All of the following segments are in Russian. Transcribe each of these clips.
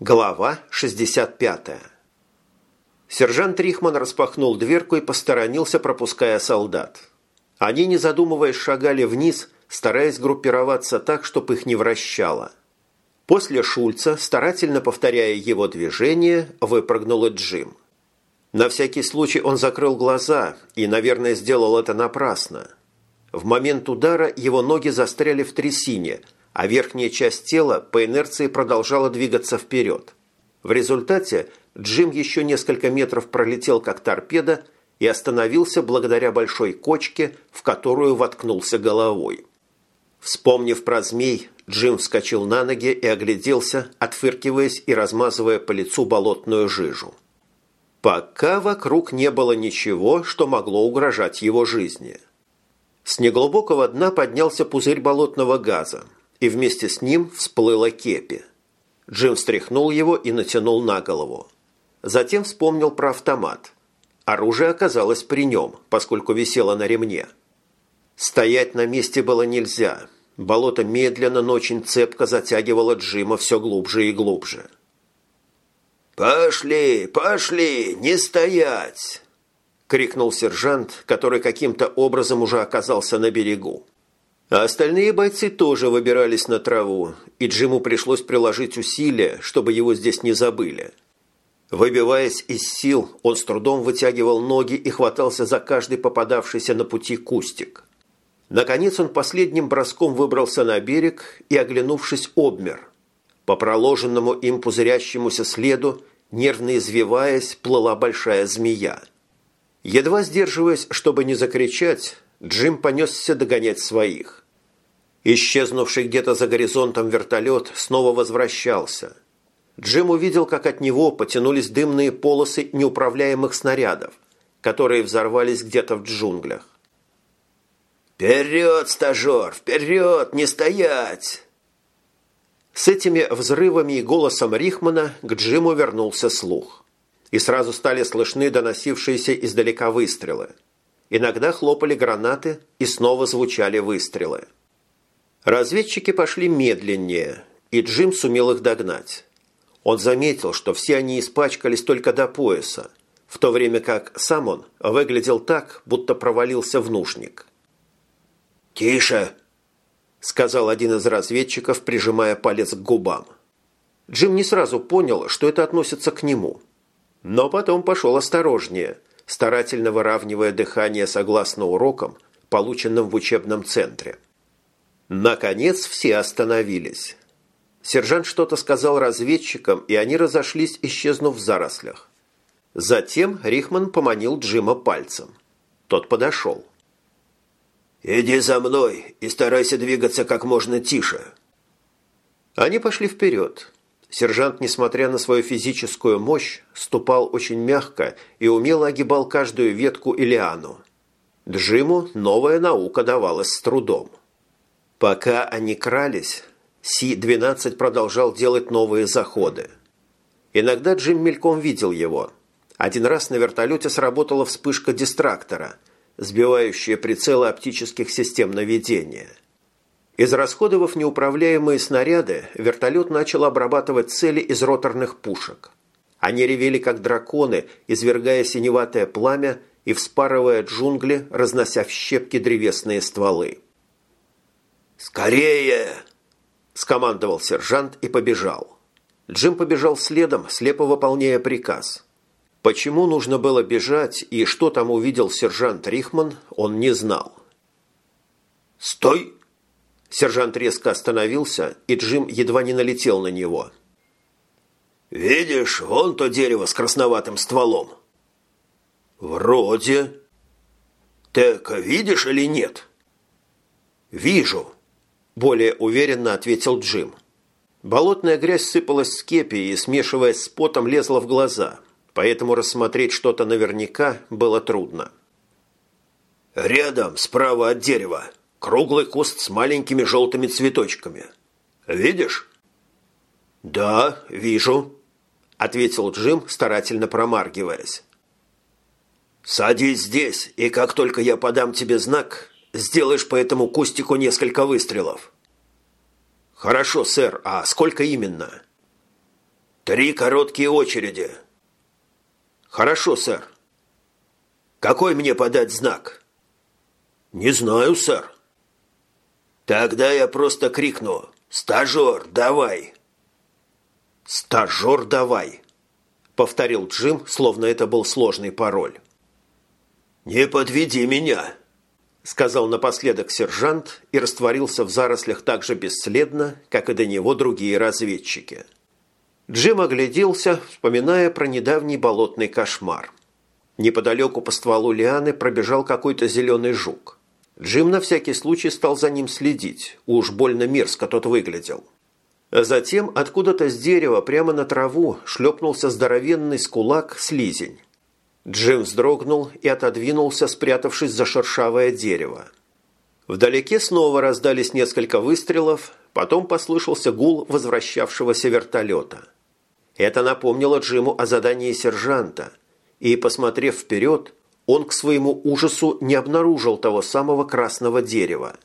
Глава 65. Сержант Рихман распахнул дверку и посторонился, пропуская солдат. Они, не задумываясь, шагали вниз, стараясь группироваться так, чтобы их не вращало. После Шульца, старательно повторяя его движение, выпрыгнул и Джим. На всякий случай он закрыл глаза и, наверное, сделал это напрасно. В момент удара его ноги застряли в трясине – а верхняя часть тела по инерции продолжала двигаться вперед. В результате Джим еще несколько метров пролетел как торпеда и остановился благодаря большой кочке, в которую воткнулся головой. Вспомнив про змей, Джим вскочил на ноги и огляделся, отфыркиваясь и размазывая по лицу болотную жижу. Пока вокруг не было ничего, что могло угрожать его жизни. С неглубокого дна поднялся пузырь болотного газа, и вместе с ним всплыла кепи. Джим встряхнул его и натянул на голову. Затем вспомнил про автомат. Оружие оказалось при нем, поскольку висело на ремне. Стоять на месте было нельзя. Болото медленно, но очень цепко затягивало Джима все глубже и глубже. «Пошли, пошли, не стоять!» – крикнул сержант, который каким-то образом уже оказался на берегу. А остальные бойцы тоже выбирались на траву, и Джиму пришлось приложить усилия, чтобы его здесь не забыли. Выбиваясь из сил, он с трудом вытягивал ноги и хватался за каждый попадавшийся на пути кустик. Наконец он последним броском выбрался на берег и, оглянувшись, обмер. По проложенному им пузырящемуся следу, нервно извиваясь, плыла большая змея. Едва сдерживаясь, чтобы не закричать, Джим понесся догонять своих. Исчезнувший где-то за горизонтом вертолет снова возвращался. Джим увидел, как от него потянулись дымные полосы неуправляемых снарядов, которые взорвались где-то в джунглях. «Вперед, стажер! Вперед! Не стоять!» С этими взрывами и голосом Рихмана к Джиму вернулся слух. И сразу стали слышны доносившиеся издалека выстрелы. Иногда хлопали гранаты и снова звучали выстрелы. Разведчики пошли медленнее, и Джим сумел их догнать. Он заметил, что все они испачкались только до пояса, в то время как сам он выглядел так, будто провалился в нужник. «Тише!» – сказал один из разведчиков, прижимая палец к губам. Джим не сразу понял, что это относится к нему. Но потом пошел осторожнее – старательно выравнивая дыхание согласно урокам, полученным в учебном центре. Наконец все остановились. Сержант что-то сказал разведчикам, и они разошлись, исчезнув в зарослях. Затем Рихман поманил Джима пальцем. Тот подошел. «Иди за мной и старайся двигаться как можно тише». Они пошли вперед. Сержант, несмотря на свою физическую мощь, ступал очень мягко и умело огибал каждую ветку и лиану. Джиму новая наука давалась с трудом. Пока они крались, Си-12 продолжал делать новые заходы. Иногда Джим мельком видел его. Один раз на вертолете сработала вспышка дистрактора, сбивающая прицелы оптических систем наведения – Израсходовав неуправляемые снаряды, вертолет начал обрабатывать цели из роторных пушек. Они ревели, как драконы, извергая синеватое пламя и вспарывая джунгли, разнося в щепки древесные стволы. «Скорее!» – скомандовал сержант и побежал. Джим побежал следом, слепо выполняя приказ. Почему нужно было бежать и что там увидел сержант Рихман, он не знал. «Стой!» Сержант резко остановился, и Джим едва не налетел на него. «Видишь, вон то дерево с красноватым стволом?» «Вроде». «Так видишь или нет?» «Вижу», – более уверенно ответил Джим. Болотная грязь сыпалась с кепи и, смешиваясь с потом, лезла в глаза, поэтому рассмотреть что-то наверняка было трудно. «Рядом, справа от дерева», Круглый куст с маленькими желтыми цветочками. Видишь?» «Да, вижу», – ответил Джим, старательно промаргиваясь. «Садись здесь, и как только я подам тебе знак, сделаешь по этому кустику несколько выстрелов». «Хорошо, сэр, а сколько именно?» Три короткие очереди». «Хорошо, сэр». «Какой мне подать знак?» «Не знаю, сэр». «Тогда я просто крикну «Стажер, давай!» «Стажер, давай!» – повторил Джим, словно это был сложный пароль. «Не подведи меня!» – сказал напоследок сержант и растворился в зарослях так же бесследно, как и до него другие разведчики. Джим огляделся, вспоминая про недавний болотный кошмар. Неподалеку по стволу лианы пробежал какой-то зеленый жук. Джим на всякий случай стал за ним следить, уж больно мерзко тот выглядел. Затем откуда-то с дерева прямо на траву шлепнулся здоровенный скулак слизень. Джим вздрогнул и отодвинулся, спрятавшись за шершавое дерево. Вдалеке снова раздались несколько выстрелов, потом послышался гул возвращавшегося вертолета. Это напомнило Джиму о задании сержанта, и, посмотрев вперед, он к своему ужасу не обнаружил того самого красного дерева.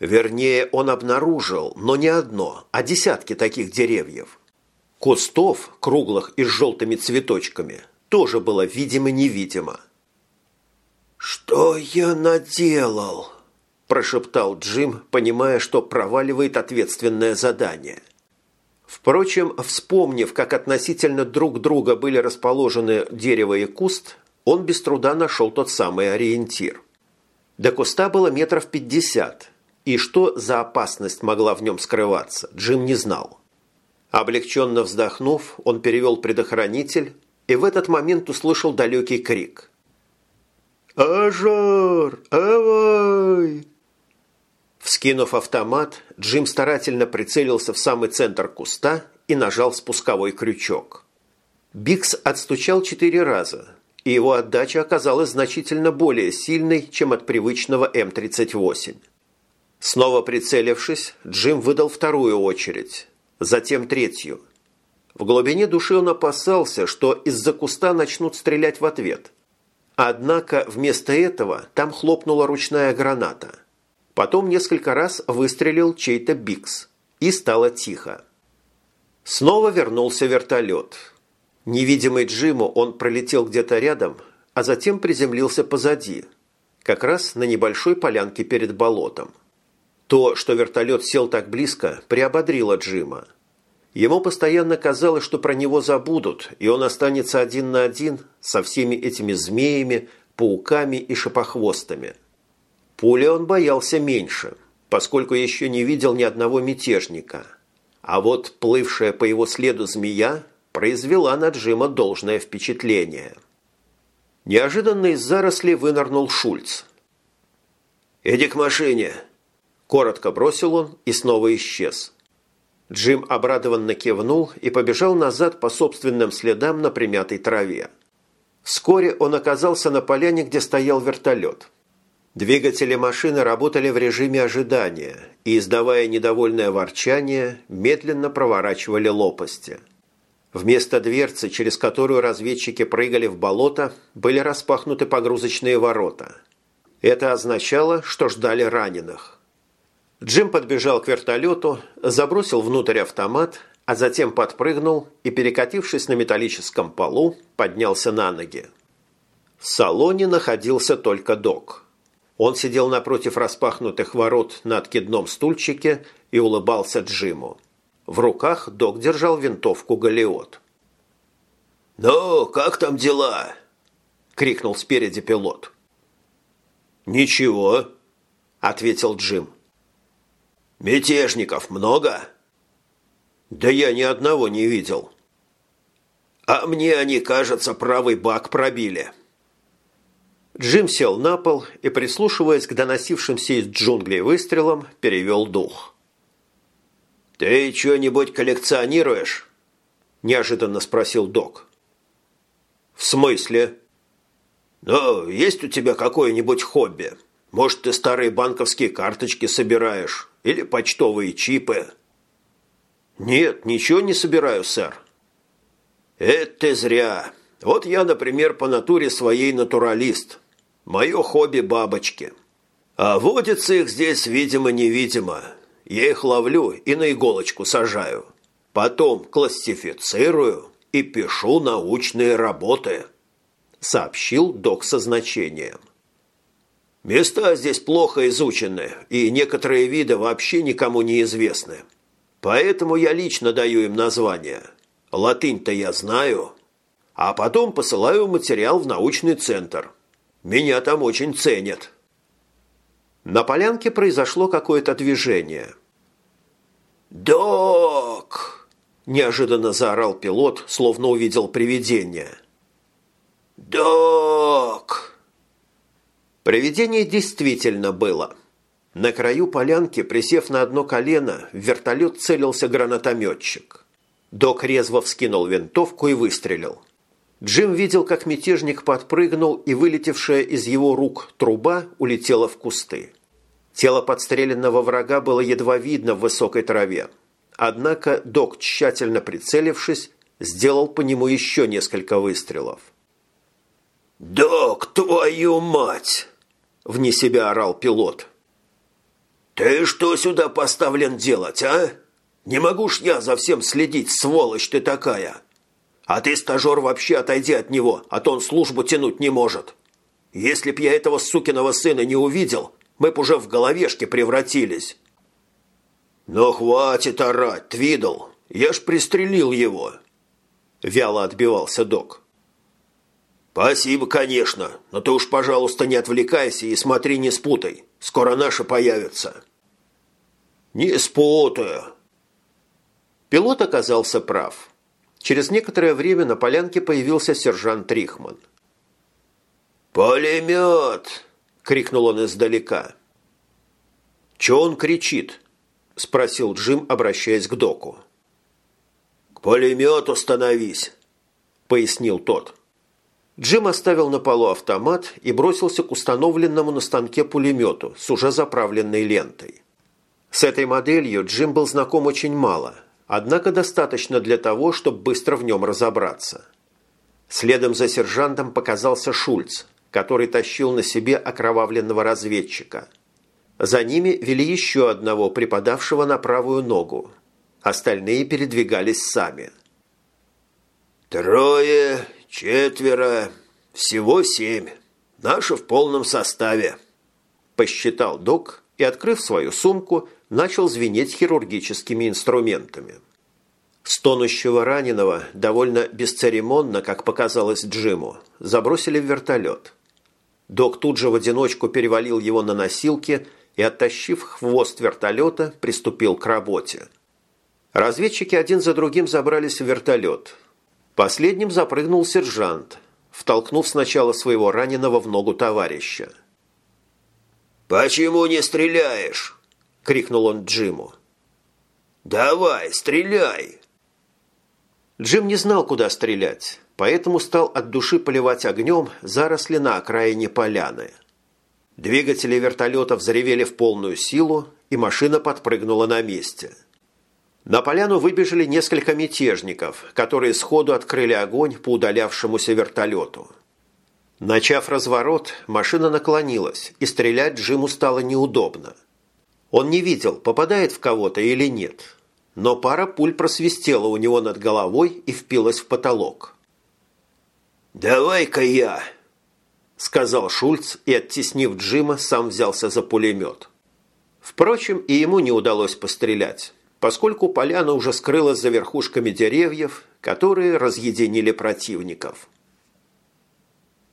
Вернее, он обнаружил, но не одно, а десятки таких деревьев. Кустов, круглых и с желтыми цветочками – тоже было видимо-невидимо. «Что я наделал?» – прошептал Джим, понимая, что проваливает ответственное задание. Впрочем, вспомнив, как относительно друг друга были расположены дерево и куст, он без труда нашел тот самый ориентир. До куста было метров пятьдесят, и что за опасность могла в нем скрываться, Джим не знал. Облегченно вздохнув, он перевел предохранитель и в этот момент услышал далекий крик. «Ажар! Авай!» Вскинув автомат, Джим старательно прицелился в самый центр куста и нажал спусковой крючок. Бикс отстучал четыре раза, и его отдача оказалась значительно более сильной, чем от привычного М-38. Снова прицелившись, Джим выдал вторую очередь, затем третью – в глубине души он опасался, что из-за куста начнут стрелять в ответ. Однако вместо этого там хлопнула ручная граната. Потом несколько раз выстрелил чей-то бикс. И стало тихо. Снова вернулся вертолет. Невидимый Джиму он пролетел где-то рядом, а затем приземлился позади, как раз на небольшой полянке перед болотом. То, что вертолет сел так близко, приободрило Джима. Ему постоянно казалось, что про него забудут, и он останется один на один со всеми этими змеями, пауками и шипохвостами. Пули он боялся меньше, поскольку еще не видел ни одного мятежника. А вот плывшая по его следу змея произвела на Джима должное впечатление. Неожиданно из зарослей вынырнул Шульц. «Иди к машине!» Коротко бросил он и снова исчез. Джим обрадованно кивнул и побежал назад по собственным следам на примятой траве. Вскоре он оказался на поляне, где стоял вертолет. Двигатели машины работали в режиме ожидания и, издавая недовольное ворчание, медленно проворачивали лопасти. Вместо дверцы, через которую разведчики прыгали в болото, были распахнуты погрузочные ворота. Это означало, что ждали раненых. Джим подбежал к вертолету, забросил внутрь автомат, а затем подпрыгнул и, перекатившись на металлическом полу, поднялся на ноги. В салоне находился только док. Он сидел напротив распахнутых ворот на откидном стульчике и улыбался Джиму. В руках док держал винтовку «Галиот». «Ну, как там дела?» – крикнул спереди пилот. «Ничего», – ответил Джим. «Мятежников много?» «Да я ни одного не видел». «А мне они, кажется, правый бак пробили». Джим сел на пол и, прислушиваясь к доносившимся из джунглей выстрелам, перевел дух. «Ты что-нибудь коллекционируешь?» – неожиданно спросил док. «В смысле?» «Ну, есть у тебя какое-нибудь хобби? Может, ты старые банковские карточки собираешь?» Или почтовые чипы?» «Нет, ничего не собираю, сэр». «Это зря. Вот я, например, по натуре своей натуралист. Мое хобби – бабочки. А водится их здесь, видимо-невидимо. Я их ловлю и на иголочку сажаю. потом классифицирую и пишу научные работы», сообщил док со значением. «Места здесь плохо изучены, и некоторые виды вообще никому не известны. Поэтому я лично даю им название. Латынь-то я знаю. А потом посылаю материал в научный центр. Меня там очень ценят». На полянке произошло какое-то движение. «Док!» – неожиданно заорал пилот, словно увидел привидение. «Док!» Привидение действительно было. На краю полянки, присев на одно колено, в вертолет целился гранатометчик. Док резво вскинул винтовку и выстрелил. Джим видел, как мятежник подпрыгнул, и вылетевшая из его рук труба улетела в кусты. Тело подстреленного врага было едва видно в высокой траве. Однако док, тщательно прицелившись, сделал по нему еще несколько выстрелов. «Док, твою мать!» – вне себя орал пилот. «Ты что сюда поставлен делать, а? Не могу ж я за всем следить, сволочь ты такая!» А ты, стажер, вообще отойди от него, а то он службу тянуть не может. Если б я этого сукиного сына не увидел, мы б уже в головешке превратились. Но хватит орать, Твидл, я ж пристрелил его. Вяло отбивался док. «Спасибо, конечно, но ты уж, пожалуйста, не отвлекайся и смотри, не спутай. Скоро наши появятся». «Не спутаю». Пилот оказался прав. Через некоторое время на полянке появился сержант Рихман. «Пулемет!» – крикнул он издалека. «Че он кричит?» – спросил Джим, обращаясь к доку. «К пулемету становись!» – пояснил тот. Джим оставил на полу автомат и бросился к установленному на станке пулемету с уже заправленной лентой. С этой моделью Джим был знаком очень мало – однако достаточно для того, чтобы быстро в нем разобраться. Следом за сержантом показался Шульц, который тащил на себе окровавленного разведчика. За ними вели еще одного, припадавшего на правую ногу. Остальные передвигались сами. «Трое, четверо, всего семь. Наши в полном составе», – посчитал док и, открыв свою сумку, начал звенеть хирургическими инструментами. Стонущего раненого довольно бесцеремонно, как показалось Джиму, забросили в вертолет. Док тут же в одиночку перевалил его на носилки и, оттащив хвост вертолета, приступил к работе. Разведчики один за другим забрались в вертолет. Последним запрыгнул сержант, втолкнув сначала своего раненого в ногу товарища. «Почему не стреляешь?» – крикнул он Джиму. «Давай, стреляй!» Джим не знал, куда стрелять, поэтому стал от души поливать огнем заросли на окраине поляны. Двигатели вертолета взревели в полную силу, и машина подпрыгнула на месте. На поляну выбежали несколько мятежников, которые сходу открыли огонь по удалявшемуся вертолету. Начав разворот, машина наклонилась, и стрелять Джиму стало неудобно. Он не видел, попадает в кого-то или нет, но пара пуль просвистела у него над головой и впилась в потолок. «Давай-ка я!» – сказал Шульц и, оттеснив Джима, сам взялся за пулемет. Впрочем, и ему не удалось пострелять, поскольку поляна уже скрылась за верхушками деревьев, которые разъединили противников.